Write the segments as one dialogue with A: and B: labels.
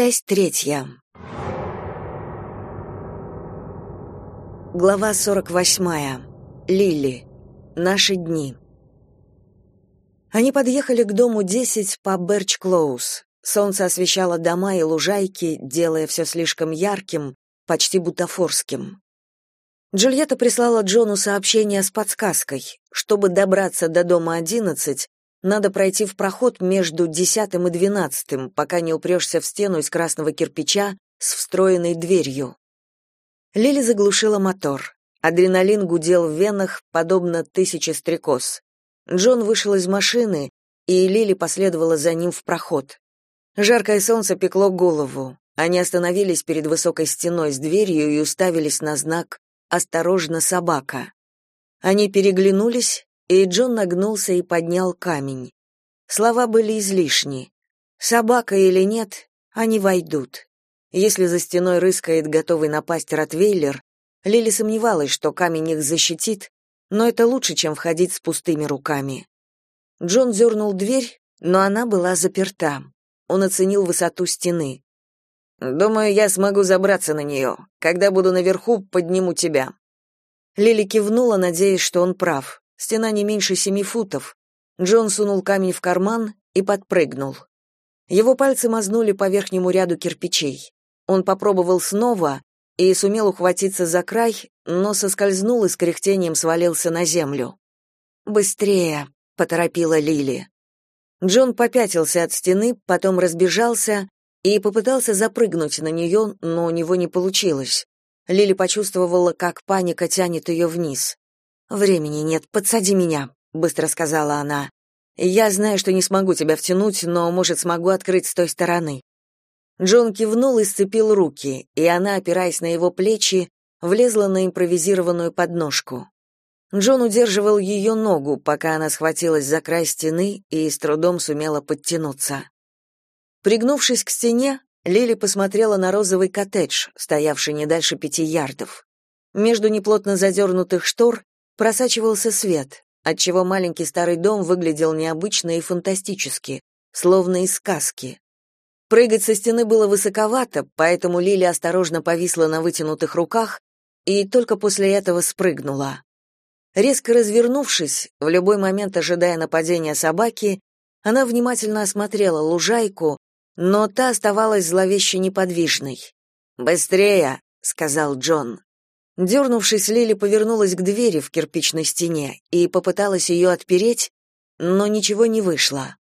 A: Часть третья. Глава 48. Лили. Наши дни. Они подъехали к дому 10 по Берч-Клоуз. Солнце освещало дома и лужайки, делая все слишком ярким, почти бутафорским. Джульетта прислала Джону сообщение с подсказкой. Чтобы добраться до дома 11, надо пройти в проход между десятым и двенадцатым, пока не упрешься в стену из красного кирпича с встроенной дверью. Лили заглушила мотор. Адреналин гудел в венах, подобно тысяче стрекоз. Джон вышел из машины, и Лили последовала за ним в проход. Жаркое солнце пекло голову. Они остановились перед высокой стеной с дверью и уставились на знак «Осторожно, собака». Они переглянулись, и Джон нагнулся и поднял камень. Слова были излишни. Собака или нет, они войдут. Если за стеной рыскает готовый напасть Ротвейлер, Лили сомневалась, что камень их защитит, но это лучше, чем входить с пустыми руками. Джон дернул дверь, но она была заперта. Он оценил высоту стены. «Думаю, я смогу забраться на нее. Когда буду наверху, подниму тебя». Лили кивнула, надеясь, что он прав. Стена не меньше семи футов. Джон сунул камень в карман и подпрыгнул. Его пальцы мазнули по верхнему ряду кирпичей. Он попробовал снова и сумел ухватиться за край, но соскользнул и с кряхтением свалился на землю. «Быстрее!» — поторопила Лили. Джон попятился от стены, потом разбежался и попытался запрыгнуть на нее, но у него не получилось. Лили почувствовала, как паника тянет ее вниз. «Времени нет, подсади меня», — быстро сказала она. «Я знаю, что не смогу тебя втянуть, но, может, смогу открыть с той стороны». Джон кивнул и сцепил руки, и она, опираясь на его плечи, влезла на импровизированную подножку. Джон удерживал ее ногу, пока она схватилась за край стены и с трудом сумела подтянуться. Пригнувшись к стене, Лили посмотрела на розовый коттедж, стоявший не дальше пяти ярдов. Между неплотно задернутых штор Просачивался свет, отчего маленький старый дом выглядел необычно и фантастически, словно из сказки. Прыгать со стены было высоковато, поэтому Лили осторожно повисла на вытянутых руках и только после этого спрыгнула. Резко развернувшись, в любой момент ожидая нападения собаки, она внимательно осмотрела лужайку, но та оставалась зловеще неподвижной. «Быстрее!» — сказал Джон. Дернувшись, Лили повернулась к двери в кирпичной стене и попыталась ее отпереть, но ничего не вышло.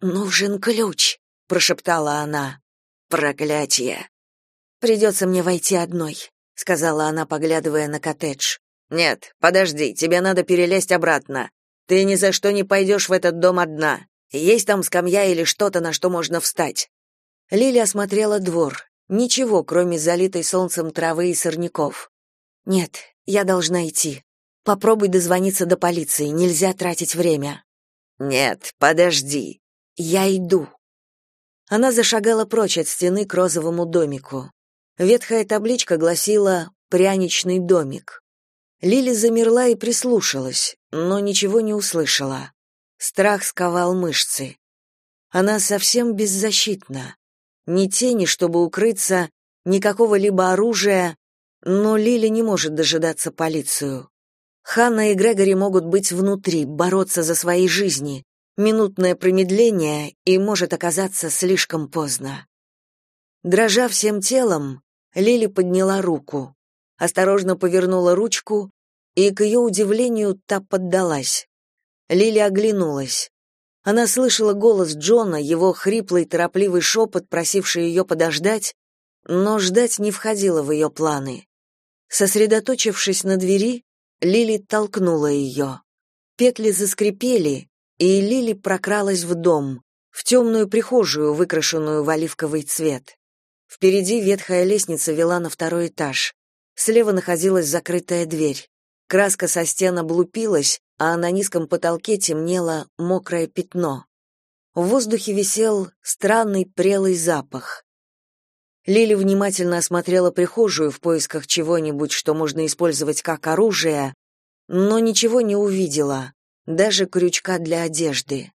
A: «Нужен ключ», — прошептала она. «Проклятие!» «Придется мне войти одной», — сказала она, поглядывая на коттедж. «Нет, подожди, тебе надо перелезть обратно. Ты ни за что не пойдешь в этот дом одна. Есть там скамья или что-то, на что можно встать». Лили осмотрела двор. Ничего, кроме залитой солнцем травы и сорняков. Нет, я должна идти. Попробуй дозвониться до полиции, нельзя тратить время. Нет, подожди. Я иду. Она зашагала прочь от стены к розовому домику. Ветхая табличка гласила «Пряничный домик». Лили замерла и прислушалась, но ничего не услышала. Страх сковал мышцы. Она совсем беззащитна. Ни тени, чтобы укрыться, ни какого-либо оружия, но Лили не может дожидаться полицию. Ханна и Грегори могут быть внутри, бороться за свои жизни. Минутное промедление, и может оказаться слишком поздно. Дрожа всем телом, Лили подняла руку, осторожно повернула ручку, и, к ее удивлению, та поддалась. Лили оглянулась. Она слышала голос Джона, его хриплый, торопливый шепот, просивший ее подождать, но ждать не входило в ее планы. Сосредоточившись на двери, Лили толкнула ее. Петли заскрипели, и Лили прокралась в дом, в темную прихожую, выкрашенную в оливковый цвет. Впереди ветхая лестница вела на второй этаж. Слева находилась закрытая дверь. Краска со стен облупилась, а на низком потолке темнело мокрое пятно. В воздухе висел странный прелый запах. Лили внимательно осмотрела прихожую в поисках чего-нибудь, что можно использовать как оружие, но ничего не увидела, даже крючка для одежды.